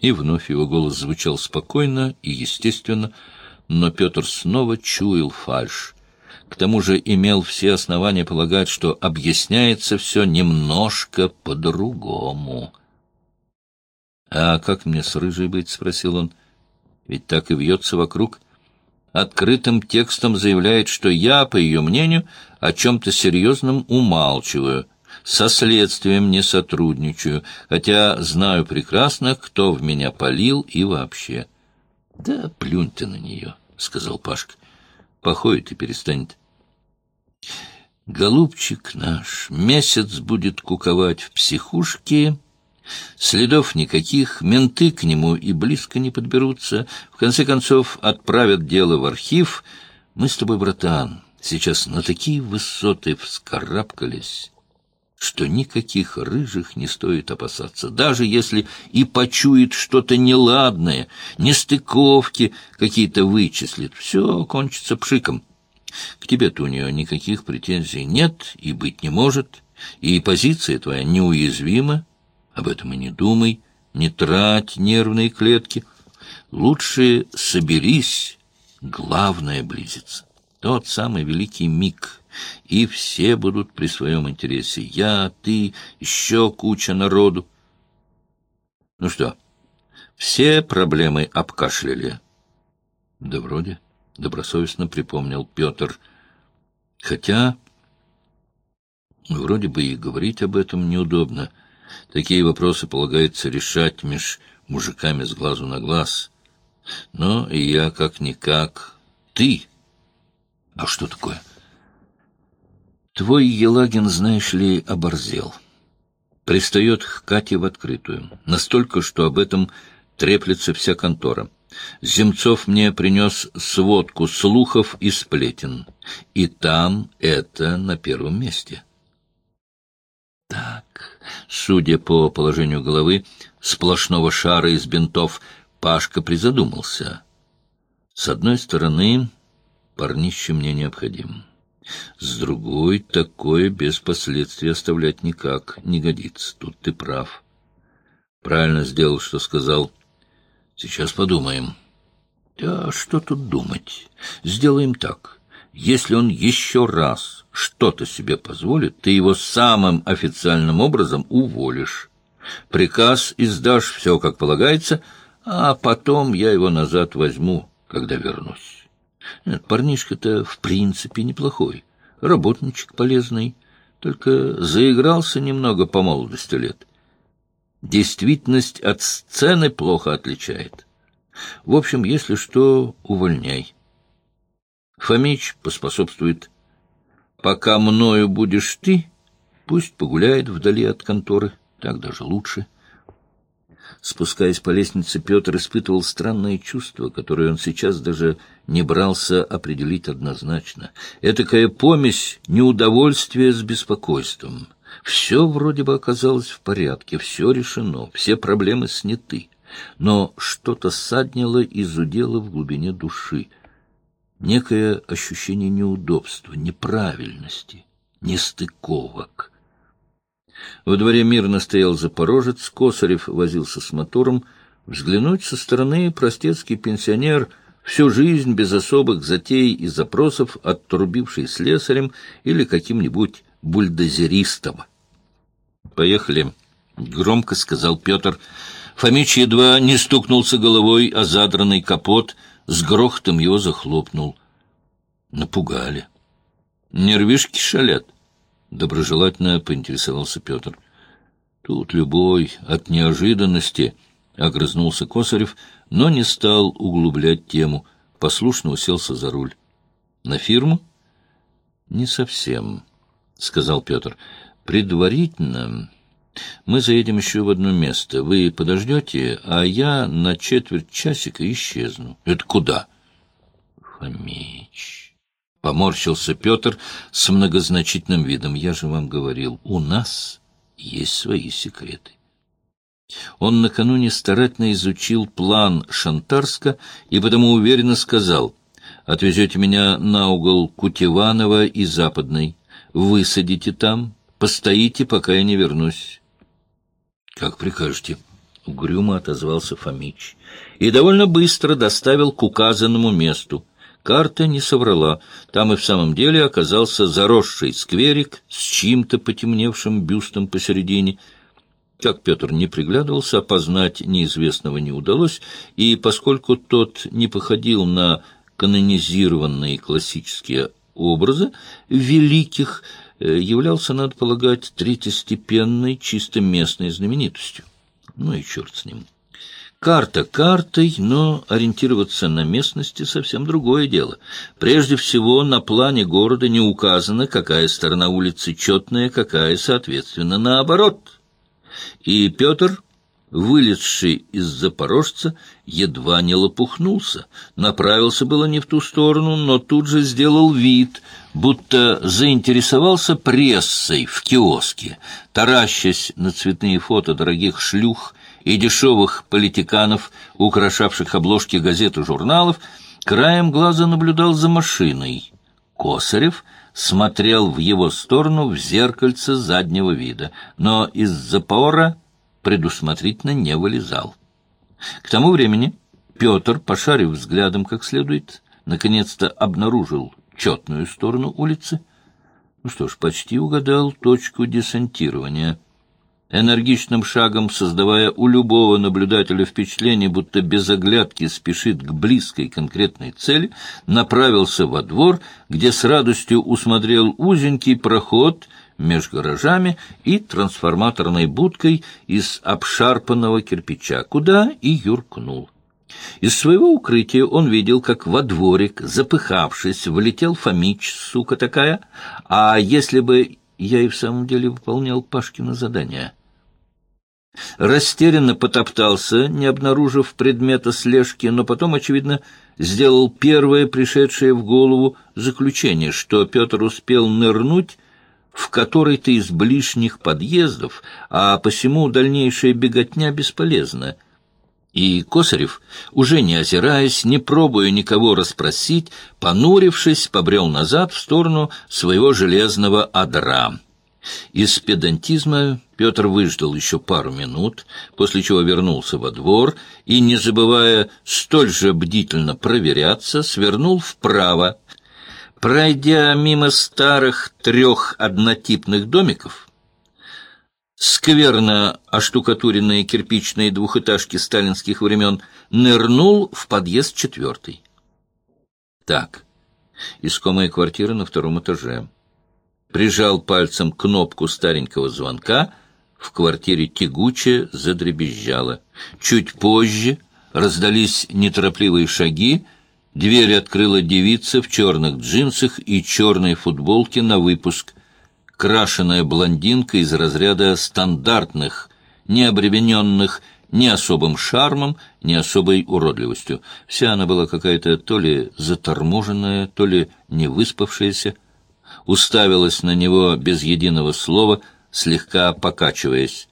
И вновь его голос звучал спокойно и естественно, но Петр снова чуял фальшь. К тому же имел все основания полагать, что объясняется все немножко по-другому. — А как мне с рыжей быть? — спросил он. — Ведь так и вьется вокруг. Открытым текстом заявляет, что я, по ее мнению, о чем-то серьезном умалчиваю, со следствием не сотрудничаю, хотя знаю прекрасно, кто в меня полил и вообще. — Да плюнь ты на нее, — сказал Пашка походит и перестанет. Голубчик наш месяц будет куковать в психушке, следов никаких, менты к нему и близко не подберутся, в конце концов отправят дело в архив. Мы с тобой, братан, сейчас на такие высоты вскарабкались, что никаких рыжих не стоит опасаться, даже если и почует что-то неладное, нестыковки какие-то вычислит, все кончится пшиком. К тебе-то у нее никаких претензий нет и быть не может, и позиция твоя неуязвима, об этом и не думай, не трать нервные клетки. Лучше соберись, главное близится. Тот самый великий миг — и все будут при своем интересе. Я, ты, еще куча народу. Ну что, все проблемы обкашляли? Да вроде, добросовестно припомнил Петр. Хотя, вроде бы и говорить об этом неудобно. Такие вопросы полагается решать меж мужиками с глазу на глаз. Но я как-никак... Ты... А что такое? — Твой Елагин, знаешь ли, оборзел. Пристает к Кате в открытую. Настолько, что об этом треплется вся контора. Земцов мне принес сводку слухов и сплетен. И там это на первом месте. Так, судя по положению головы, сплошного шара из бинтов, Пашка призадумался. С одной стороны, парнище мне необходим. С другой, такое без последствий оставлять никак не годится. Тут ты прав. Правильно сделал, что сказал. Сейчас подумаем. Да что тут думать? Сделаем так. Если он еще раз что-то себе позволит, ты его самым официальным образом уволишь. Приказ издашь все, как полагается, а потом я его назад возьму, когда вернусь. Нет, парнишка-то в принципе неплохой, работничек полезный, только заигрался немного по молодости лет. Действительность от сцены плохо отличает. В общем, если что, увольняй. Фомич поспособствует. Пока мною будешь ты, пусть погуляет вдали от конторы, так даже лучше. — Спускаясь по лестнице, Петр испытывал странное чувство, которое он сейчас даже не брался определить однозначно. Этакая помесь неудовольствия с беспокойством. Все вроде бы оказалось в порядке, все решено, все проблемы сняты. Но что-то саднило и зудело в глубине души. Некое ощущение неудобства, неправильности, нестыковок — во дворе мирно стоял запорожец, Косарев возился с мотором. Взглянуть со стороны простецкий пенсионер, всю жизнь без особых затей и запросов, отрубивший слесарем или каким-нибудь бульдозеристом. «Поехали», — громко сказал Петр. Фомич едва не стукнулся головой о задранный капот, с грохотом его захлопнул. Напугали. Нервишки шалят. — доброжелательно поинтересовался Петр. Тут любой от неожиданности огрызнулся Косарев, но не стал углублять тему, послушно уселся за руль. На фирму? Не совсем, сказал Петр. Предварительно мы заедем еще в одно место. Вы подождете, а я на четверть часика исчезну. Это куда? Фомич. Поморщился Петр с многозначительным видом. Я же вам говорил, у нас есть свои секреты. Он накануне старательно изучил план Шантарска и потому уверенно сказал, «Отвезете меня на угол Кутеванова и Западной, высадите там, постоите, пока я не вернусь». «Как прикажете», —— угрюмо отозвался Фомич. «И довольно быстро доставил к указанному месту. Карта не соврала. Там и в самом деле оказался заросший скверик с чьим-то потемневшим бюстом посередине. Как Петр не приглядывался, опознать неизвестного не удалось, и поскольку тот не походил на канонизированные классические образы великих, э, являлся, надо полагать, третьестепенной, чисто местной знаменитостью. Ну и черт с ним. Карта картой, но ориентироваться на местности совсем другое дело. Прежде всего, на плане города не указано, какая сторона улицы четная, какая, соответственно, наоборот. И Петр, вылезший из Запорожца, едва не лопухнулся. Направился было не в ту сторону, но тут же сделал вид, будто заинтересовался прессой в киоске, таращась на цветные фото дорогих шлюх и дешевых политиканов, украшавших обложки газет и журналов, краем глаза наблюдал за машиной. Косарев смотрел в его сторону в зеркальце заднего вида, но из запора предусмотрительно не вылезал. К тому времени Петр, пошарив взглядом как следует, наконец-то обнаружил четную сторону улицы. Ну что ж, почти угадал точку десантирования — энергичным шагом создавая у любого наблюдателя впечатление, будто без оглядки спешит к близкой конкретной цели, направился во двор, где с радостью усмотрел узенький проход между гаражами и трансформаторной будкой из обшарпанного кирпича, куда и юркнул. Из своего укрытия он видел, как во дворик, запыхавшись, влетел Фомич, сука такая, а если бы я и в самом деле выполнял Пашкино задание. Растерянно потоптался, не обнаружив предмета слежки, но потом, очевидно, сделал первое пришедшее в голову заключение, что Петр успел нырнуть в который-то из ближних подъездов, а посему дальнейшая беготня бесполезна. И Косарев, уже не озираясь, не пробуя никого расспросить, понурившись, побрел назад в сторону своего железного адра. Из педантизма Петр выждал еще пару минут, после чего вернулся во двор и, не забывая столь же бдительно проверяться, свернул вправо. Пройдя мимо старых трех однотипных домиков, скверно оштукатуренные кирпичные двухэтажки сталинских времен, нырнул в подъезд четвертый. Так, искомая квартира на втором этаже. Прижал пальцем кнопку старенького звонка, в квартире тягуче задребезжало. Чуть позже раздались неторопливые шаги, дверь открыла девица в черных джинсах и черной футболке на выпуск — крашеная блондинка из разряда стандартных, не обремененных ни особым шармом, ни особой уродливостью. Вся она была какая-то то ли заторможенная, то ли невыспавшаяся, уставилась на него без единого слова, слегка покачиваясь.